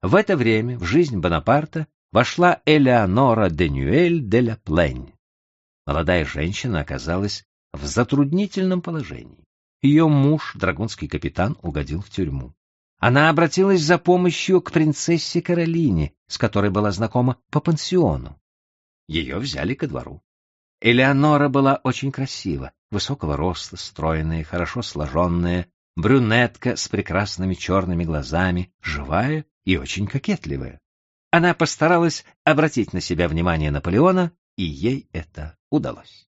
В это время в жизнь Бонапарта вошла Элеонора де Нюэль де ла Плень. Молодая женщина оказалась в затруднительном положении. Ее муж, драгунский капитан, угодил в тюрьму. Она обратилась за помощью к принцессе Каролине, с которой была знакома по пансиону. Ее взяли ко двору. Элеонора была очень красива, высокого роста, стройная, хорошо сложенная, брюнетка с прекрасными черными глазами, живая и очень кокетливая. Она постаралась обратить на себя внимание Наполеона, и ей это удалось.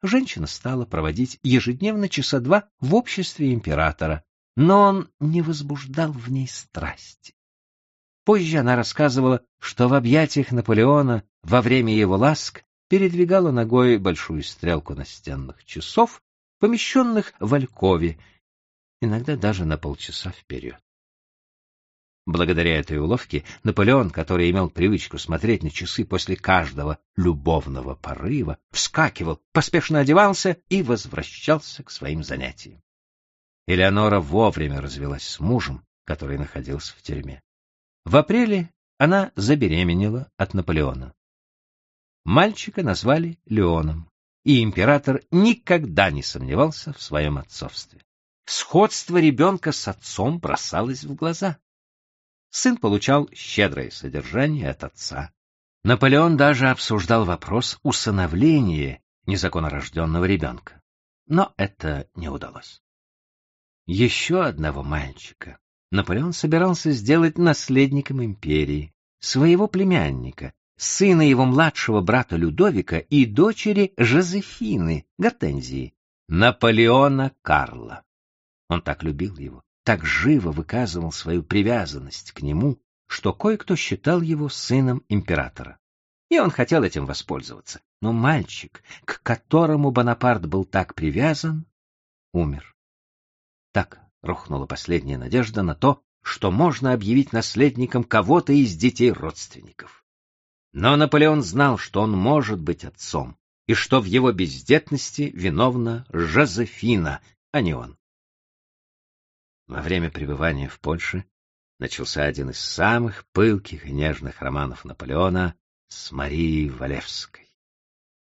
Женщина стала проводить ежедневно часа два в обществе императора, но он не возбуждал в ней страсти. Позже она рассказывала, что в объятиях Наполеона во время его ласк передвигала ногой большую стрелку настенных часов, помещенных в алькове, иногда даже на полчаса вперед. Благодаря этой уловке Наполеон, который имел привычку смотреть на часы после каждого любовного порыва, вскакивал, поспешно одевался и возвращался к своим занятиям. Элеонора вовремя развелась с мужем, который находился в тюрьме. В апреле она забеременела от Наполеона. Мальчика назвали Леоном, и император никогда не сомневался в своем отцовстве. Сходство ребенка с отцом бросалось в глаза. Сын получал щедрое содержание от отца. Наполеон даже обсуждал вопрос усыновления незаконнорожденного ребенка. Но это не удалось. Еще одного мальчика Наполеон собирался сделать наследником империи, своего племянника, сына его младшего брата Людовика и дочери Жозефины, Гортензии, Наполеона Карла. Он так любил его, так живо выказывал свою привязанность к нему, что кое-кто считал его сыном императора. И он хотел этим воспользоваться. Но мальчик, к которому Бонапарт был так привязан, умер. Так рухнула последняя надежда на то, что можно объявить наследником кого-то из детей родственников. Но Наполеон знал, что он может быть отцом, и что в его бездетности виновна Жозефина, а не он. Во время пребывания в Польше начался один из самых пылких и нежных романов Наполеона с Марией Валевской.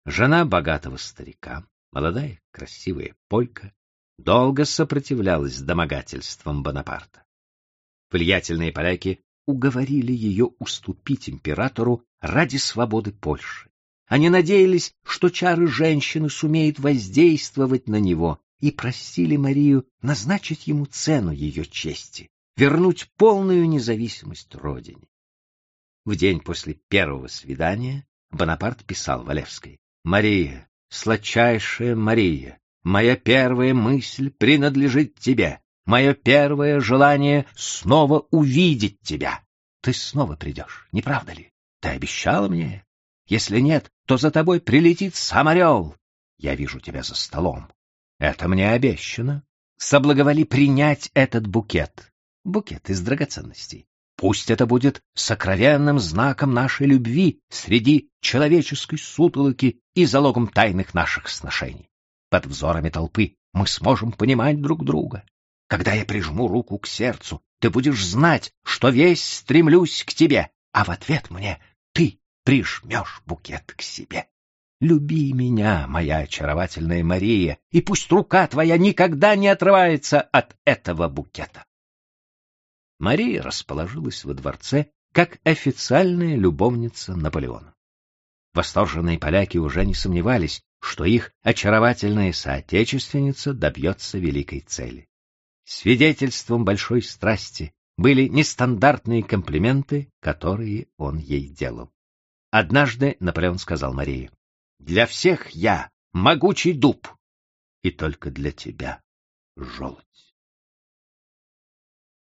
Жена богатого старика, молодая, красивая полька, долго сопротивлялась домогательствам Бонапарта. Влиятельные поляки уговорили ее уступить императору ради свободы Польши. Они надеялись, что чары женщины сумеют воздействовать на него и просили Марию назначить ему цену ее чести, вернуть полную независимость родине. В день после первого свидания Бонапарт писал Валевской, «Мария, сладчайшая Мария, моя первая мысль принадлежит тебе, мое первое желание снова увидеть тебя. Ты снова придешь, не правда ли? Ты обещала мне? Если нет, то за тобой прилетит сам орел. Я вижу тебя за столом. Это мне обещано. Соблаговоли принять этот букет. Букет из драгоценностей. Пусть это будет сокровенным знаком нашей любви среди человеческой сутолоки и залогом тайных наших сношений. Под взорами толпы мы сможем понимать друг друга. Когда я прижму руку к сердцу, ты будешь знать, что весь стремлюсь к тебе, а в ответ мне ты прижмешь букет к себе. Люби меня, моя очаровательная Мария, и пусть рука твоя никогда не отрывается от этого букета. Мария расположилась во дворце как официальная любовница Наполеона. Восторженные поляки уже не сомневались, что их очаровательная соотечественница добьется великой цели. Свидетельством большой страсти были нестандартные комплименты, которые он ей делал. Однажды Наполеон сказал Марии, для всех я могучий дуб, и только для тебя желудь.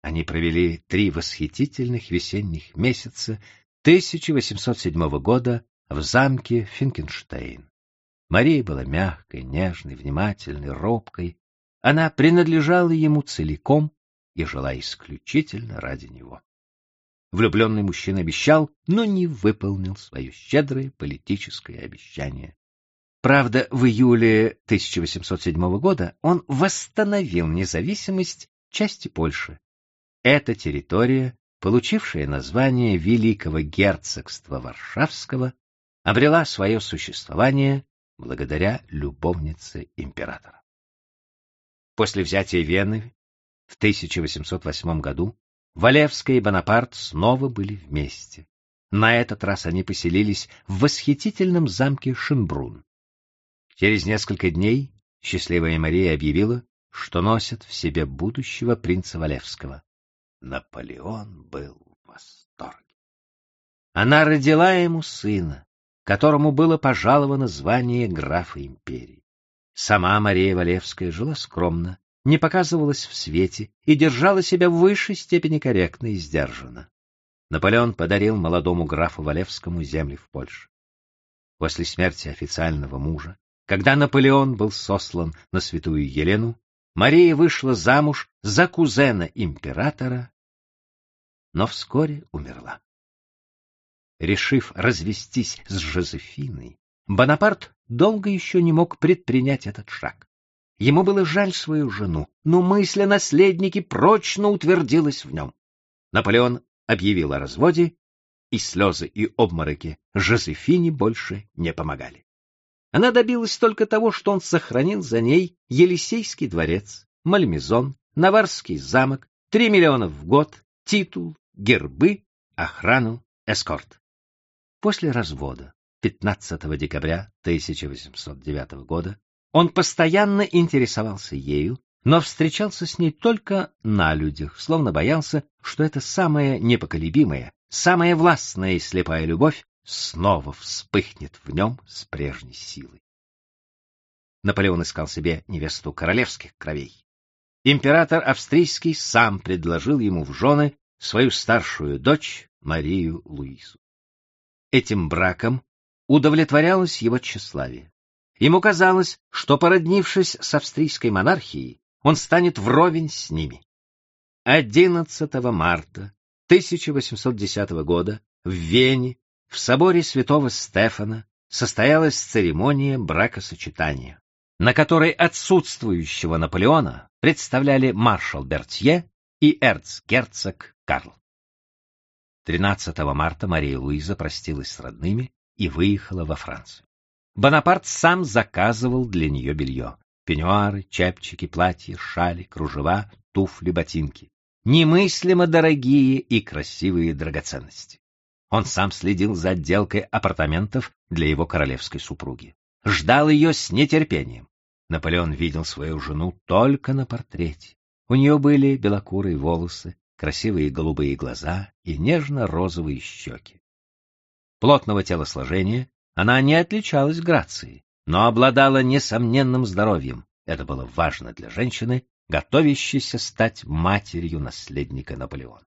Они провели три восхитительных весенних месяца 1807 года в замке Финкенштейн. Мария была мягкой, нежной, внимательной, робкой. Она принадлежала ему целиком и жила исключительно ради него. Влюбленный мужчина обещал, но не выполнил свое щедрое политическое обещание. Правда, в июле 1807 года он восстановил независимость части Польши. Эта территория получившая название Великого герцогства Варшавского, обрела свое существование благодаря любовнице императора. После взятия Вены в 1808 году Валевская и Бонапарт снова были вместе. На этот раз они поселились в восхитительном замке Шинбрун. Через несколько дней счастливая Мария объявила, что носит в себе будущего принца Валевского. Наполеон был в восторге. Она родила ему сына, которому было пожаловано звание графа империи. Сама Мария Валевская жила скромно, не показывалась в свете и держала себя в высшей степени корректно и сдержанно. Наполеон подарил молодому графу Валевскому земли в Польше. После смерти официального мужа, когда Наполеон был сослан на святую Елену, Мария вышла замуж за кузена императора, но вскоре умерла. Решив развестись с Жозефиной, Бонапарт долго еще не мог предпринять этот шаг. Ему было жаль свою жену, но мысль о наследнике прочно утвердилась в нем. Наполеон объявил о разводе, и слезы и обмороки Жозефине больше не помогали. Она добилась только того, что он сохранил за ней Елисейский дворец, Мальмезон, Наварский замок, три миллиона в год, титул, гербы, охрану, эскорт. После развода 15 декабря 1809 года он постоянно интересовался ею, но встречался с ней только на людях, словно боялся, что эта самая непоколебимая, самая властная и слепая любовь снова вспыхнет в нем с прежней силой. Наполеон искал себе невесту королевских кровей. Император австрийский сам предложил ему в жены свою старшую дочь Марию Луизу. Этим браком удовлетворялось его тщеславие. Ему казалось, что, породнившись с австрийской монархией, он станет вровень с ними. 11 марта 1810 года в Вене в соборе святого Стефана состоялась церемония бракосочетания, на которой отсутствующего Наполеона представляли маршал Бертье и эрцгерцог Карл. 13 марта Мария Луиза простилась с родными и выехала во Францию. Бонапарт сам заказывал для нее белье. Пеньюары, чепчики, платья, шали, кружева, туфли, ботинки. Немыслимо дорогие и красивые драгоценности. Он сам следил за отделкой апартаментов для его королевской супруги. Ждал ее с нетерпением. Наполеон видел свою жену только на портрете. У нее были белокурые волосы, красивые голубые глаза и нежно-розовые щеки. Плотного телосложения она не отличалась грацией, но обладала несомненным здоровьем. Это было важно для женщины, готовящейся стать матерью наследника Наполеона.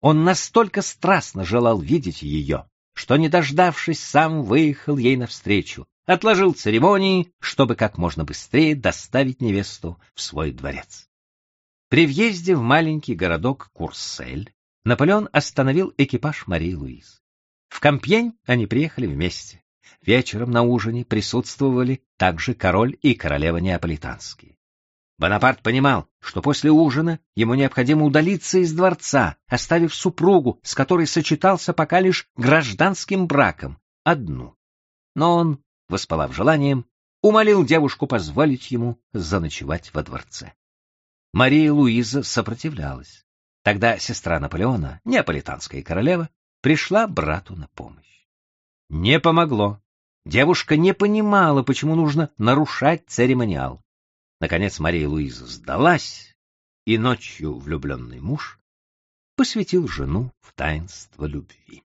Он настолько страстно желал видеть ее, что, не дождавшись, сам выехал ей навстречу, отложил церемонии, чтобы как можно быстрее доставить невесту в свой дворец. При въезде в маленький городок Курсель Наполеон остановил экипаж Марии Луиз. В Кампьень они приехали вместе. Вечером на ужине присутствовали также король и королева неаполитанские. Бонапарт понимал, что после ужина ему необходимо удалиться из дворца, оставив супругу, с которой сочетался пока лишь гражданским браком, одну. Но он, воспалав желанием, умолил девушку позволить ему заночевать во дворце. Мария Луиза сопротивлялась. Тогда сестра Наполеона, неаполитанская королева, пришла брату на помощь. Не помогло. Девушка не понимала, почему нужно нарушать церемониал. Наконец Мария Луиза сдалась, и ночью влюбленный муж посвятил жену в таинство любви.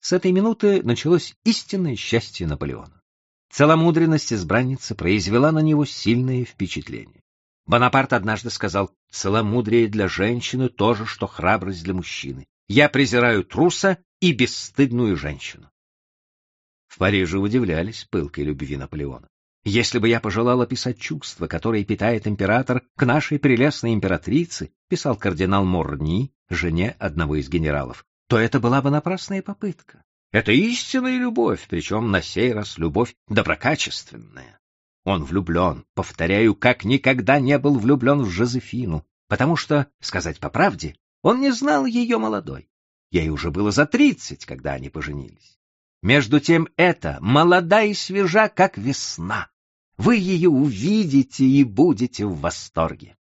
С этой минуты началось истинное счастье Наполеона. Целомудренность избранницы произвела на него сильное впечатление. Бонапарт однажды сказал, «Целомудрие для женщины то же, что храбрость для мужчины. Я презираю труса и бесстыдную женщину». В Париже удивлялись пылкой любви Наполеона. Если бы я пожелал описать чувства, которые питает император к нашей прелестной императрице, писал кардинал Морни, жене одного из генералов, то это была бы напрасная попытка. Это истинная любовь, причем на сей раз любовь доброкачественная. Он влюблен, повторяю, как никогда не был влюблен в Жозефину, потому что, сказать по правде, Он не знал ее молодой. Ей уже было за тридцать, когда они поженились. Между тем это молода и свежа, как весна. Вы ее увидите и будете в восторге.